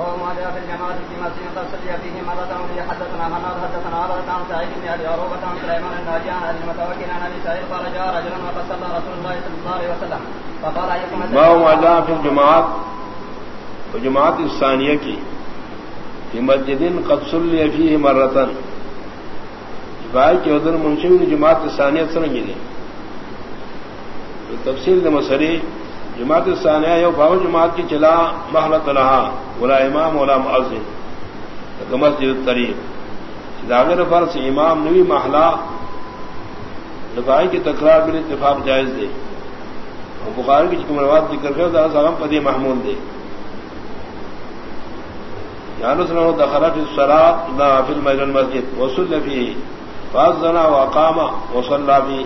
وهو ما جاء في الجماعة في مسجد تصلي فيه مرة وفي حدثنا حناد حدثنا عبدة عن سعيد بن أبي عروبة عن سليمان الناجي عن أبي المتوكل عن أبي سعيد قال جاء رجل وقد صلى رسول الله صلى الله عليه وسلم. فقال أيكم ما ما جاء في الجماعة الجماعة الثانية کی في مسجد قد صلي فيه مرة. فائل کی ادھر منشی جماعت ثانیہ سرنگی نے تفصیل دے مسئلے جماعت ثانیہ یو بابا جماعت کی چلا محلت رہا ولا امام ولا مسجد مسجد طریق داغر فرض امام نوی محلہ دفاعی کی تکرار بل اتفاق جائز دے. اور بخار کی روات ذکر کرے ذرا سلام پدی محمود دے. یانس نو دخلا فی الصلاۃ لا فی المسجد وصل فی فاذن وقام وصلى فی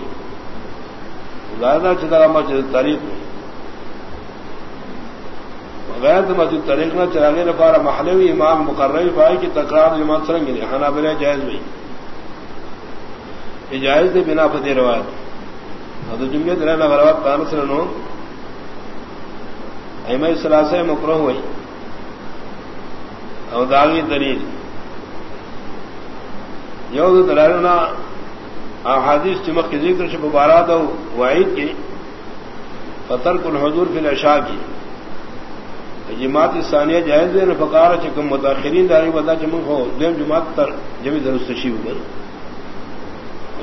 زیادہ چلا مسجد طریق میں غیر مسجد طریق نہ چلانے نفارا محلوی امام مقرر پائی کی تکرار جماعت سرنگ گئی ہنا بلا جائز ہوئی۔ یہ جائز دے بنا فتح روایت۔ ادو جمعے رہنا غروات کان سرنو ایم سلاسے مکرو ہوئی۔ او داغی دلیل۔ یو دلالنا احادیث چمک کی ذکر شب بارات وعید کی، فترک الحضور فی الاشاء کی۔ جماعت ثانیہ جائز دے فقار چکم متاخرین داری بتا چمن ہو دیم جماعت تر جمی درست شی ہوگا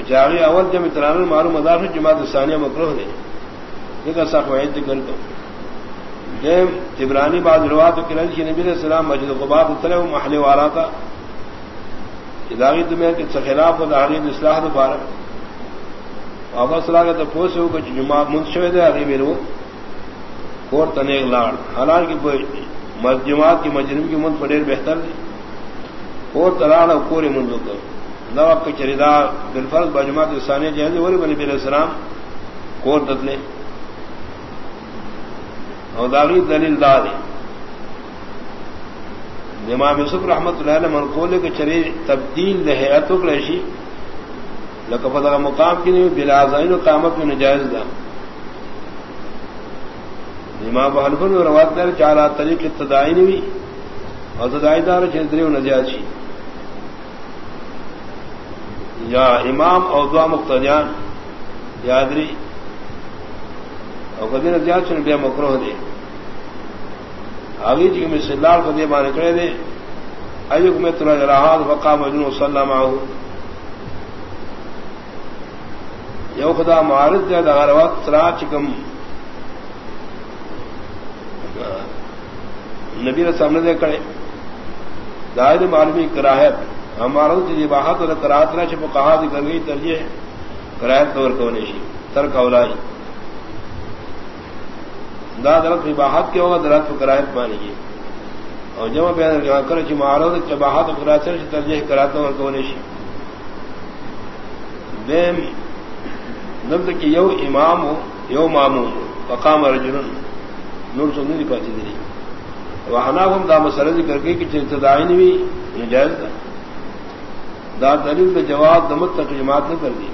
جاغی اول جمی تران معلوم مدار جماعت ثانیہ مکروہ دے دیکھا ساق وعید ذکر کو۔ دیم تبرانی بعض روات کی نبی علیہ السلام مسجد قباب اترے وہ محلے والا تھا۔ اداغی تمہیں کہ خلاف و داغی اصلاح دوبارہ واپس لا کے تو پوس ہو کہ جمعہ منشوے دے آگے میرے وہ کور تنیک لاڑ۔ حالانکہ جماعت کی مجرم کی منت پڑیر بہتر دی۔ کور تلاڑ اور کور منت کو نہ آپ کے چریدا بالفرض بجماعت ثانیہ جہاز وہی بنی بیر السلام کور تدلے اور داغی دلیل دار امام یوسف رحمت اللہ علیہ منقول کے چری تبدیل دہے اتوک ریشی لقفت مقام کی نہیں، بلا زائن و قامت میں نجائز دا۔ امام بحلفن و روات دار چارا طریق ابتدائی نوی اور تدائی دار چندری و نجاشی یا امام اور دعا مقتدیان، یادری، اور کدی نجات چن بیا مکروہ دے۔ آگے جی میں سلال کو دے مانے کرے دے۔ ایوک میں ترا راحات وقا مجنو صلی اللہ معاہو یو خدا معارض دے دا روات سرا چکم نبی رسم نے کرے دائر معلومی کراہت۔ ہمارا جی باہت اور کراہت نہ چھپ کہا دی کر گئی؟ ترجیح کراہت طور کو نشی تر کولائی دا درخت باہت کے ہوگا درخت کراہت مانے گی اور جب بیان کر چی مہارت باہت کراہت سے ترجیح کراہت طور کو نشی دیم نبد کی یو امام ہو یو مامون مقام رجلن۔ نور سننے کی پاتی دری وہاں ہم دا مسئلہ ذکر کے کہ ابتدائی بھی نجائز تھا دا دلیل کا جواب دمت تک جماعت نہ کر دی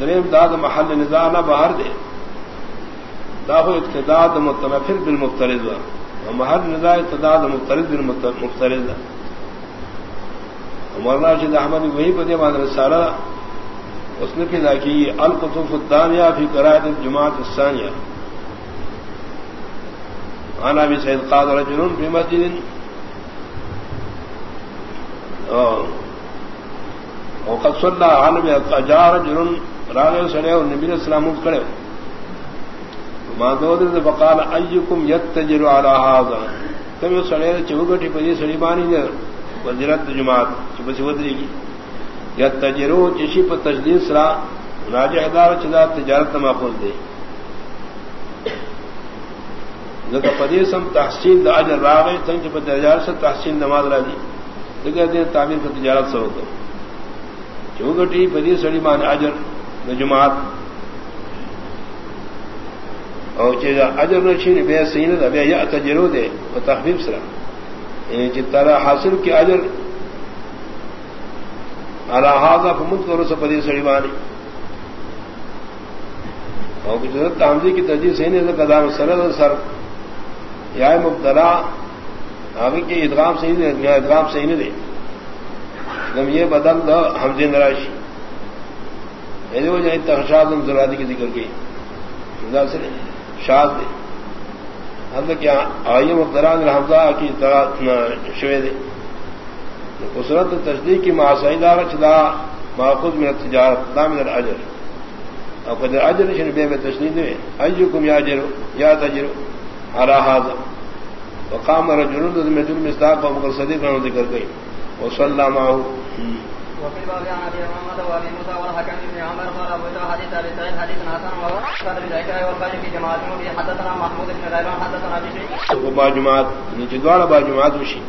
دریم داد محل نزا نہ باہر دے دا ہو اقتداد متنفر بالمختلف اور محل نزا اقتداد مختلف بالمختلف مولانا رشید احمد وہی پدے مان سارا اس نے پھر کی القطف الدانیہ فی قرائد جماعت الثانیہ انا بھی سید قاد رجل فی مسجد وقد صلى عالم اجار رجل راغ سڑے اور نبی السلام کھڑے ما دود فقال ايكم يتجر على هذا؟ تم سڑے چوگٹی پدی سڑی بانی دے وزرت جماعت چپسی ودری کی. یتجرو چشی پر تجدید سرا راجع دار چدا تجارت ماخوذ دے. ذکر پدیسم تحسین دا اجر راغی تنگ پر تجارت سے تحسین نماز را دی ذکر دین تعبیر پر تجارت سے ہوتا چوگٹی پدی سڑی مان اجر جماعت. اور چیزا اجر نشین بے سین دا بے یا تجرو دے و تخفیف سرا یعنی چی ترہ حاصل کی اجر علا حاضا فمت کرو سا پدی سڑی مانی اور کچھ تامزی کی تجیز سینے سے قدام سرد سر یا مبتلا آگے کے ادغام صحیح دے یا ادغام صحیح نہیں دے گم مطلب یہ بدل دو حمزے نراشی۔ یعنی وہ جائے تخشاد زرادی کی ذکر کی۔ سے شاد دے۔ ہم کیا، آئیے مبتلا حمزہ کی شوے دے۔ قسرت تصدیق کی معاشیدار چدا ماخذ میں تجارت دامن الاجر اور قدر اجر شن بے میں تشنید میں ایکم یا جرو، یا تجرو۔ ارا هذا. وقام رجل من المصداق ابو صديق نے ذکر کی وصلى معه. وفي باب عن ابي محمد وابي موسى والحكم بن عمر قال ابو حديث ابي سعيد حديث حسن وهو قال بذكر والفجر في حدثنا محمود بن غيلان حدثنا ابي شيخ با جماعت نیچے دوڑا با جماعت وشی.